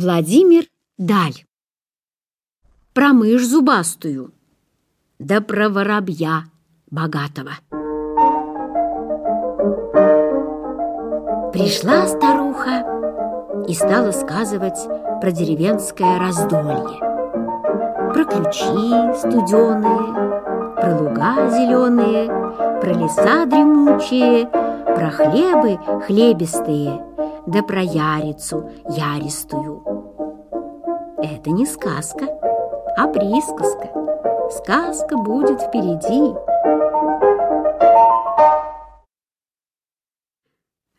Владимир Даль. Промышь зубастую, да про воробья богатого. Пришла старуха и стала сказывать про деревенское раздолье, про ключи студеные, про луга зеленые, про леса дремучие, про хлебы хлебистые, да про ярицу яристую. Это не сказка, а присказка. Сказка будет впереди.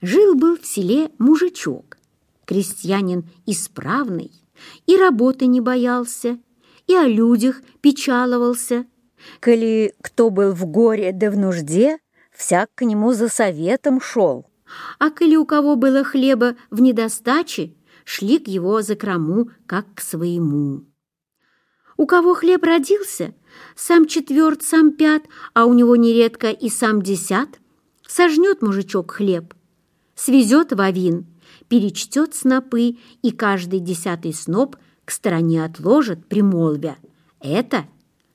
Жил-был в селе мужичок, крестьянин исправный, и работы не боялся, и о людях печаловался. Коли кто был в горе да в нужде, всяк к нему за советом шел. А коли у кого было хлеба в недостаче, шли к его закрому, как к своему. У кого хлеб родился, сам четверт, сам пят, а у него нередко и сам десят, сожнет мужичок хлеб, свезет в перечтет снопы и каждый десятый сноп к стороне отложит, примолвя. Это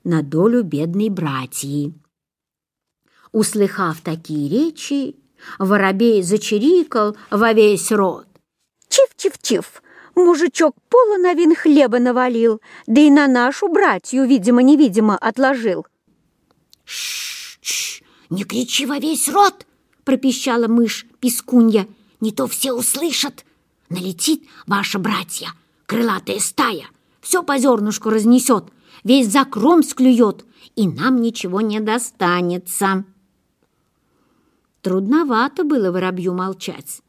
на долю бедной братьи. Услыхав такие речи, воробей зачирикал во весь рот. Чиф-чиф-чиф! Мужичок пола на вин хлеба навалил, да и на нашу братью, видимо-невидимо, отложил. «Ш-ш-ш! Не кричи во весь рот!» — пропищала мышь Пискунья. «Не то все услышат! Налетит ваша братья, крылатая стая, все по зернышку разнесет, весь закром склюет, и нам ничего не достанется!» Трудновато было воробью молчать,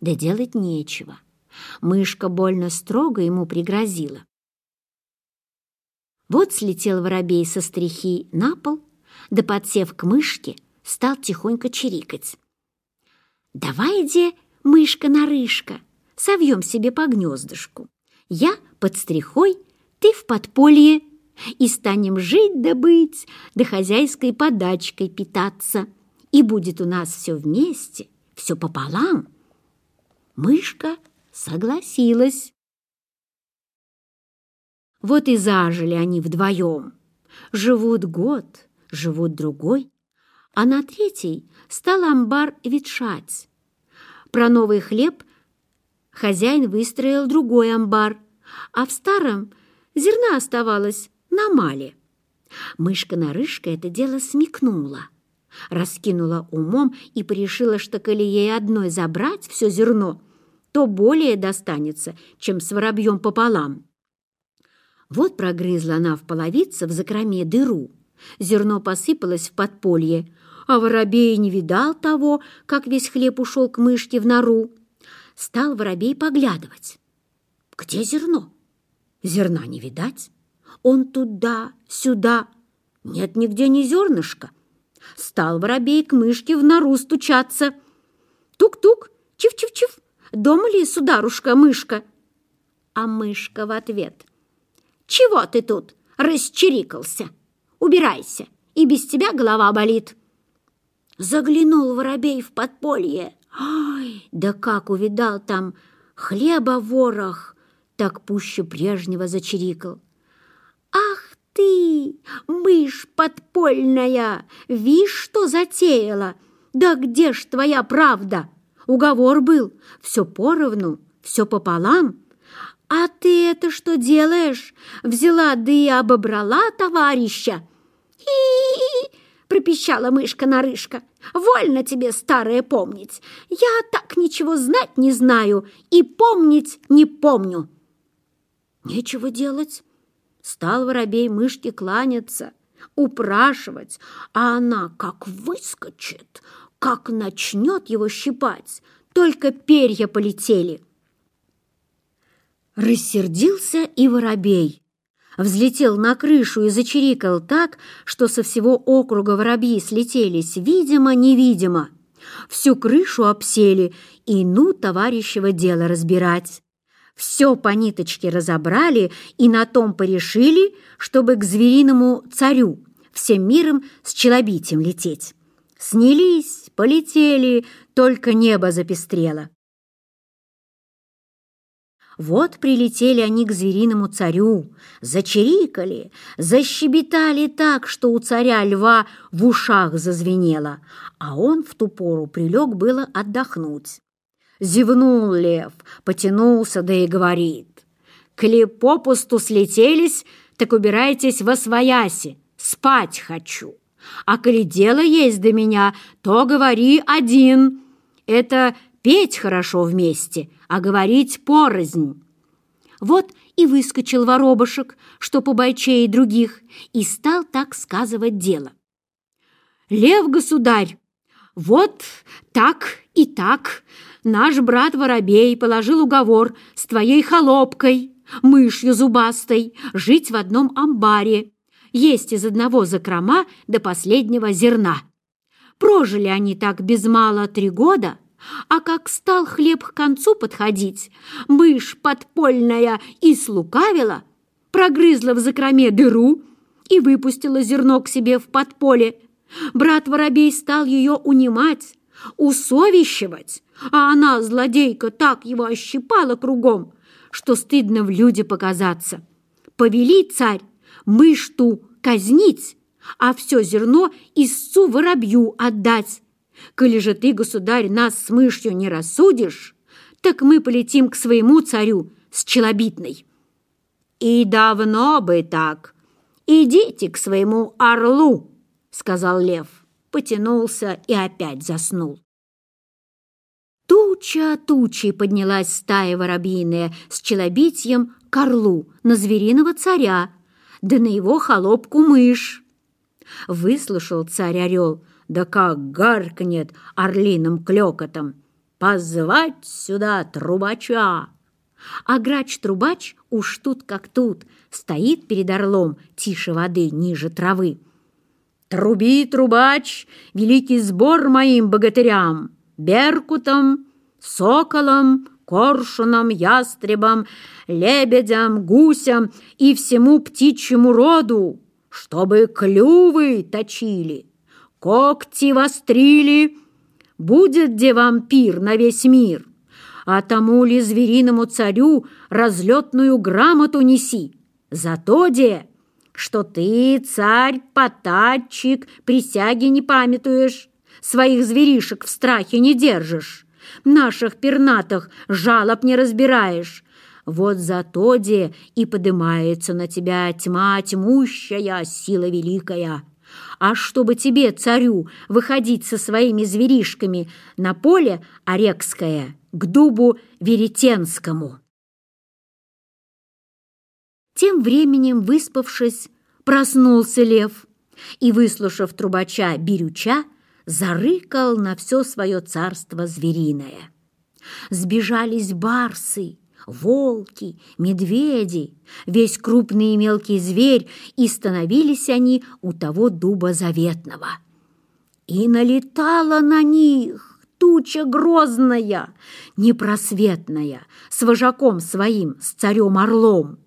да делать нечего. Мышка больно строго ему пригрозила. Вот слетел воробей со стрихи на пол, да, подсев к мышке, стал тихонько чирикать. Давай-де, мышка-нарышка, совьем себе по гнездышку. Я под стрихой, ты в подполье, и станем жить да быть, да хозяйской подачкой питаться. И будет у нас все вместе, все пополам». Мышка — согласилась. Вот и зажили они вдвоем. Живут год, живут другой, а на третий стал амбар ветшать. Про новый хлеб хозяин выстроил другой амбар, а в старом зерна оставалось на мале. Мышка-нарышка это дело смекнула, раскинула умом и порешила, что коли ей одной забрать все зерно — то более достанется, чем с воробьем пополам. Вот прогрызла она в половице в закроме дыру. Зерно посыпалось в подполье, а воробей не видал того, как весь хлеб ушел к мышке в нору. Стал воробей поглядывать. Где зерно? Зерна не видать. Он туда, сюда. Нет нигде ни зернышка. Стал воробей к мышке в нору стучаться. Тук-тук, чив-чив-чив дома ли сударушка-мышка?» А мышка в ответ. «Чего ты тут расчерикался? Убирайся, и без тебя голова болит». Заглянул воробей в подполье. Ой, да как увидал там хлеба ворох, так пуще прежнего зачирикал. «Ах ты, мышь подпольная, вишь, что затеяла! Да где ж твоя правда?» Уговор был. Все поровну, все пополам. А ты это что делаешь? Взяла да и обобрала товарища. хи хи — пропищала мышка нарышка. «Вольно тебе, старое, помнить! Я так ничего знать не знаю и помнить не помню!» «Нечего делать!» — стал воробей мышке кланяться, упрашивать, а она как выскочит — как начнет его щипать, только перья полетели. Рассердился и воробей. Взлетел на крышу и зачирикал так, что со всего округа воробьи слетелись, видимо-невидимо. Всю крышу обсели, и ну товарищего дело разбирать. Все по ниточке разобрали и на том порешили, чтобы к звериному царю всем миром с челобитием лететь снялись, полетели, только небо запестрело. Вот прилетели они к звериному царю, зачирикали, защебетали так, что у царя льва в ушах зазвенело, а он в ту пору прилег было отдохнуть. Зевнул лев, потянулся, да и говорит. «Кли попусту слетелись, так убирайтесь во свояси, спать хочу!» А коли дело есть до меня, то говори один. Это петь хорошо вместе, а говорить порознь. Вот и выскочил воробушек, что побойче других, и стал так сказывать дело. «Лев-государь, вот так и так наш брат Воробей положил уговор с твоей холопкой, мышью зубастой, жить в одном амбаре есть из одного закрома до последнего зерна. Прожили они так без мала три года, а как стал хлеб к концу подходить, мышь подпольная и слукавила, прогрызла в закроме дыру и выпустила зерно к себе в подполе. Брат Воробей стал ее унимать, усовещивать, а она, злодейка, так его ощипала кругом, что стыдно в люди показаться. Повели царь мышту казнить, а все зерно истцу воробью отдать. Коли же ты, государь, нас с мышью не рассудишь, так мы полетим к своему царю с челобитной». «И давно бы так! Идите к своему орлу!» — сказал лев, потянулся и опять заснул. Туча тучи поднялась стая воробьиная с челобитьем к орлу на звериного царя да на его холопку мышь. Выслушал царь-орел, да как гаркнет орлиным клёкотом. «Позвать сюда трубача!» А грач-трубач уж тут как тут, стоит перед орлом тише воды, ниже травы. «Труби, трубач, великий сбор моим богатырям, беркутам, соколам, коршунам, ястребам, лебедям, гусям и всему птичьему роду, чтобы клювы точили, когти вострили. Будет где вам пир на весь мир, а тому ли звериному царю разлетную грамоту неси. Зато де, что ты, царь, потатчик, присяги не памятуешь, своих зверишек в страхе не держишь наших пернатых жалоб не разбираешь. Вот зато де и подымается на тебя тьма тьмущая, сила великая. А чтобы тебе, царю, выходить со своими зверишками на поле Орекское к дубу Веретенскому». Тем временем, выспавшись, проснулся лев и, выслушав трубача Бирюча, зарыкал на все свое царство звериное. Сбежались барсы, волки, медведи, весь крупный и мелкий зверь, и становились они у того дуба заветного. И налетала на них туча грозная, непросветная, с вожаком своим, с царем-орлом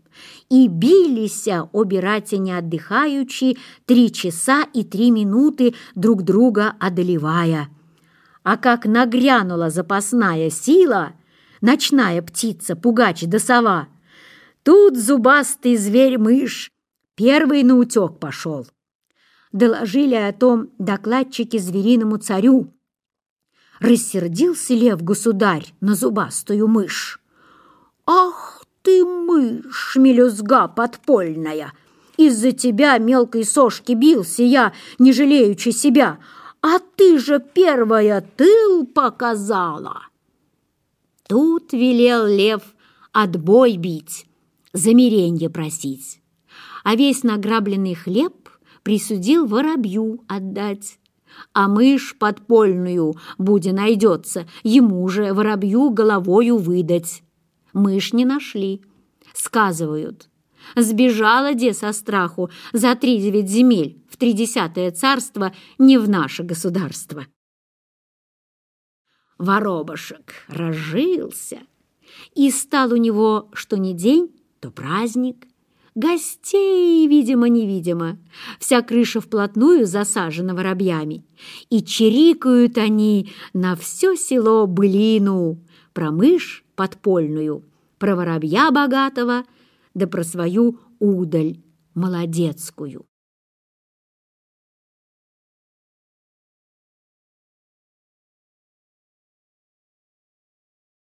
и билися, обираться не отдыхаючи, три часа и три минуты друг друга одолевая. А как нагрянула запасная сила, ночная птица, пугач да сова, тут зубастый зверь-мышь первый на утек пошел. Доложили о том докладчики звериному царю. Рассердился лев-государь на зубастую мышь. «Ах, ты мышь, мелюзга подпольная! Из-за тебя мелкой сошки бился я, не жалеючи себя, а ты же первая тыл показала!» Тут велел лев отбой бить, замиренье просить, а весь награбленный хлеб присудил воробью отдать а мышь подпольную, буде найдется, ему же воробью головою выдать мышь не нашли. Сказывают, сбежала де со страху за три девять земель в тридесятое царство не в наше государство. Воробушек разжился, и стал у него что ни день, то праздник. Гостей, видимо-невидимо, вся крыша вплотную засажена воробьями, и чирикают они на все село былину, пра мыш подпольную, пра воробья богатого, да про свою удаль молодецкую.